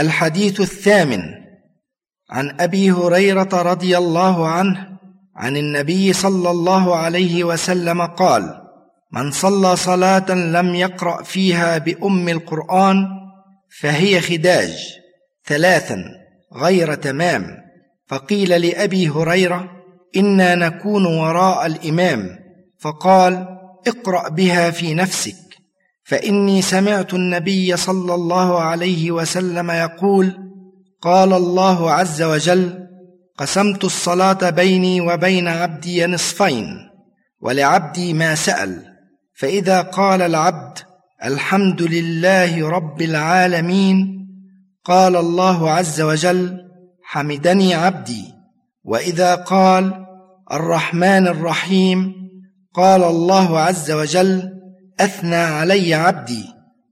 الحديث الثامن عن أبي هريرة رضي الله عنه عن النبي صلى الله عليه وسلم قال من صلى صلاة لم يقرأ فيها بأم القرآن فهي خداج ثلاثا غير تمام فقيل لأبي هريرة إنا نكون وراء الإمام فقال اقرأ بها في نفسك فإني سمعت النبي صلى الله عليه وسلم يقول قال الله عز وجل قسمت الصلاة بيني وبين عبدي نصفين ولعبدي ما سأل فإذا قال العبد الحمد لله رب العالمين قال الله عز وجل حمدني عبدي وإذا قال الرحمن الرحيم قال الله عز وجل أثنى علي عبدي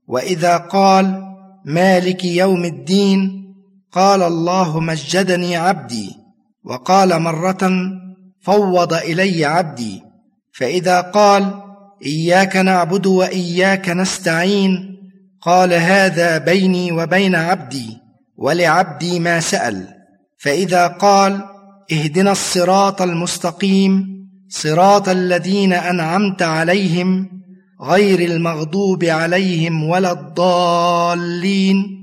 وإذا قال مالك يوم الدين؟ قال الله مجدني عبدي. وقال مرة فوض إلي عبدي. فإذا قال إياك نعبد وإياك نستعين قال هذا بيني وبين عبدي ولعبدي ما سأل. فإذا قال اهدنا الصراط المستقيم صراط الذين أنعمت عليهم غير المغضوب عليهم ولا الضالين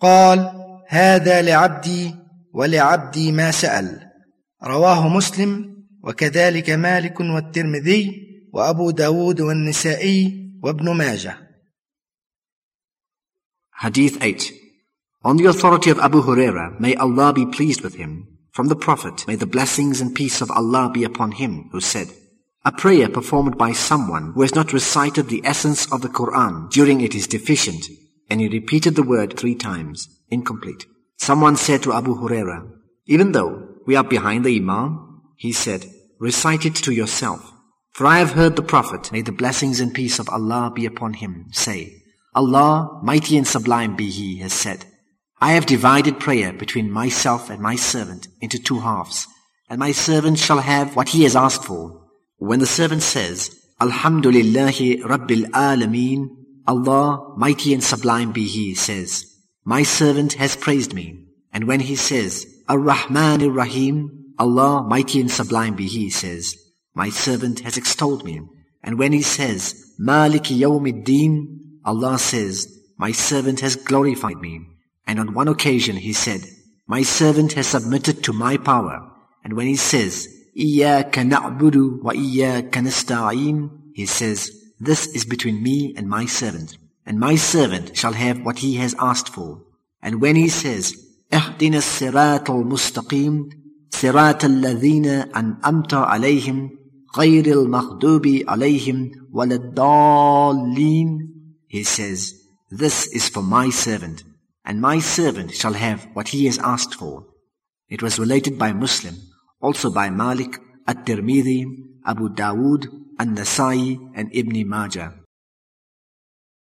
قال هذا لعبدي ولعبدي ما سأل رواه مسلم وكذلك مالك والترمذي وأبو داود والنسائي وابن ماجه Hadith 8 On the authority of Abu Huraira, may Allah be pleased with him, from the Prophet, may the blessings and peace of Allah be upon him, who said, A prayer performed by someone who has not recited the essence of the Quran during it is deficient, and he repeated the word three times, incomplete. Someone said to Abu Huraira, Even though we are behind the Imam, he said, Recite it to yourself. For I have heard the Prophet, may the blessings and peace of Allah be upon him, say, Allah, mighty and sublime be He, has said, I have divided prayer between myself and my servant into two halves, and my servant shall have what he has asked for. When the servant says, Alhamdulillahi Rabbil Alameen, Allah, mighty and sublime be He, says, My servant has praised me. And when he says, Ar-Rahman Ar-Rahim, Allah, mighty and sublime be He, says, My servant has extolled me. And when he says, Maliki Yawmiddin, Allah says, My servant has glorified me. And on one occasion he said, My servant has submitted to my power. And when he says, إِيَّاكَ نَعْبُدُ وَإِيَّاكَ نَسْتَعِينُ He says, This is between me and my servant, and my servant shall have what he has asked for. And when he says, اهدنا الصراط المستقيم صراط الذين أنأمت عليهم غير المغضوب عليهم ولا الضالين He says, This is for my servant, and my servant shall have what he has asked for. It was related by Muslim also by Malik, At-Tirmidhi, Abu Dawood, An-Nasai, and Ibn Majah.